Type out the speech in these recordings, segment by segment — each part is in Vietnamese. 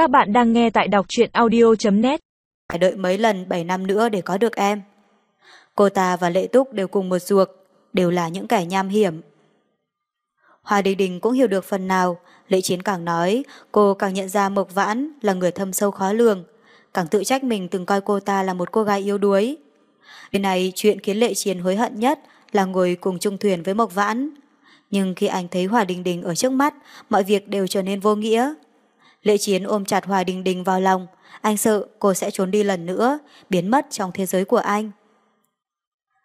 Các bạn đang nghe tại đọc truyện audio.net Phải đợi mấy lần 7 năm nữa để có được em. Cô ta và Lệ Túc đều cùng một ruột, đều là những kẻ nham hiểm. Hoa Đình Đình cũng hiểu được phần nào, Lệ Chiến càng nói, cô càng nhận ra Mộc Vãn là người thâm sâu khó lường, càng tự trách mình từng coi cô ta là một cô gái yếu đuối. Bên này chuyện khiến Lệ Chiến hối hận nhất là ngồi cùng chung thuyền với Mộc Vãn. Nhưng khi anh thấy Hòa Đình Đình ở trước mắt, mọi việc đều trở nên vô nghĩa. Lệ Chiến ôm chặt Hòa Đình Đình vào lòng, anh sợ cô sẽ trốn đi lần nữa, biến mất trong thế giới của anh.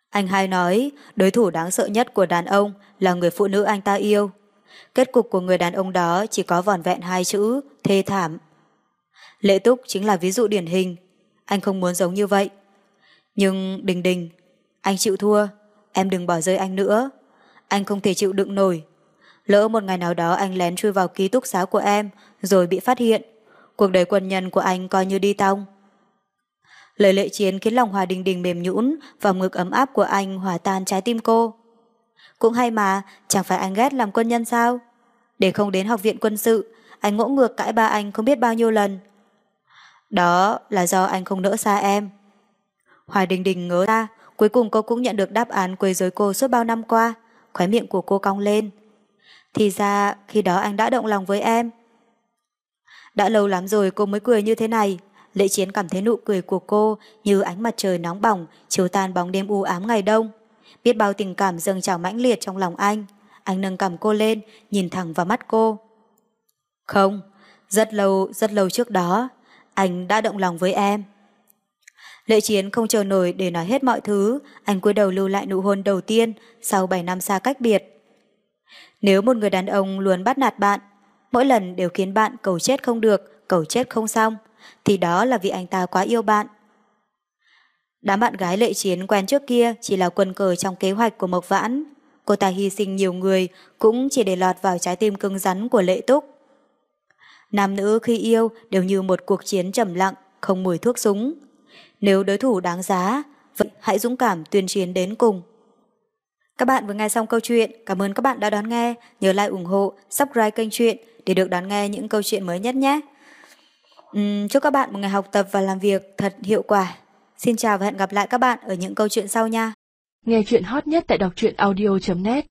Anh hai nói, đối thủ đáng sợ nhất của đàn ông là người phụ nữ anh ta yêu. Kết cục của người đàn ông đó chỉ có vòn vẹn hai chữ, thê thảm. Lệ Túc chính là ví dụ điển hình. Anh không muốn giống như vậy. Nhưng Đình Đình, anh chịu thua, em đừng bỏ rơi anh nữa. Anh không thể chịu đựng nổi. Lỡ một ngày nào đó anh lén chui vào ký túc xá của em rồi bị phát hiện. Cuộc đời quân nhân của anh coi như đi tong. Lời lệ chiến khiến lòng Hòa Đình Đình mềm nhũn và ngực ấm áp của anh hòa tan trái tim cô. Cũng hay mà, chẳng phải anh ghét làm quân nhân sao? Để không đến học viện quân sự, anh ngỗ ngược cãi ba anh không biết bao nhiêu lần. Đó là do anh không nỡ xa em. hòa Đình Đình ngớ ra, cuối cùng cô cũng nhận được đáp án quấy rối cô suốt bao năm qua. Khóe miệng của cô cong lên. Thì ra khi đó anh đã động lòng với em. Đã lâu lắm rồi cô mới cười như thế này. Lệ Chiến cảm thấy nụ cười của cô như ánh mặt trời nóng bỏng, chiếu tan bóng đêm u ám ngày đông. Biết bao tình cảm dâng trào mãnh liệt trong lòng anh. Anh nâng cầm cô lên, nhìn thẳng vào mắt cô. Không, rất lâu, rất lâu trước đó, anh đã động lòng với em. Lệ Chiến không chờ nổi để nói hết mọi thứ, anh cúi đầu lưu lại nụ hôn đầu tiên sau 7 năm xa cách biệt. Nếu một người đàn ông luôn bắt nạt bạn, mỗi lần đều khiến bạn cầu chết không được, cầu chết không xong, thì đó là vì anh ta quá yêu bạn. Đám bạn gái lệ chiến quen trước kia chỉ là quân cờ trong kế hoạch của Mộc Vãn. Cô ta hy sinh nhiều người cũng chỉ để lọt vào trái tim cứng rắn của lệ túc. Nam nữ khi yêu đều như một cuộc chiến trầm lặng, không mùi thuốc súng. Nếu đối thủ đáng giá, vậy hãy dũng cảm tuyên chiến đến cùng. Các bạn vừa nghe xong câu chuyện, cảm ơn các bạn đã đón nghe. Nhớ like ủng hộ, subscribe kênh truyện để được đón nghe những câu chuyện mới nhất nhé. Uhm, chúc các bạn một ngày học tập và làm việc thật hiệu quả. Xin chào và hẹn gặp lại các bạn ở những câu chuyện sau nha. Nghe chuyện hot nhất tại đọc truyện audio.net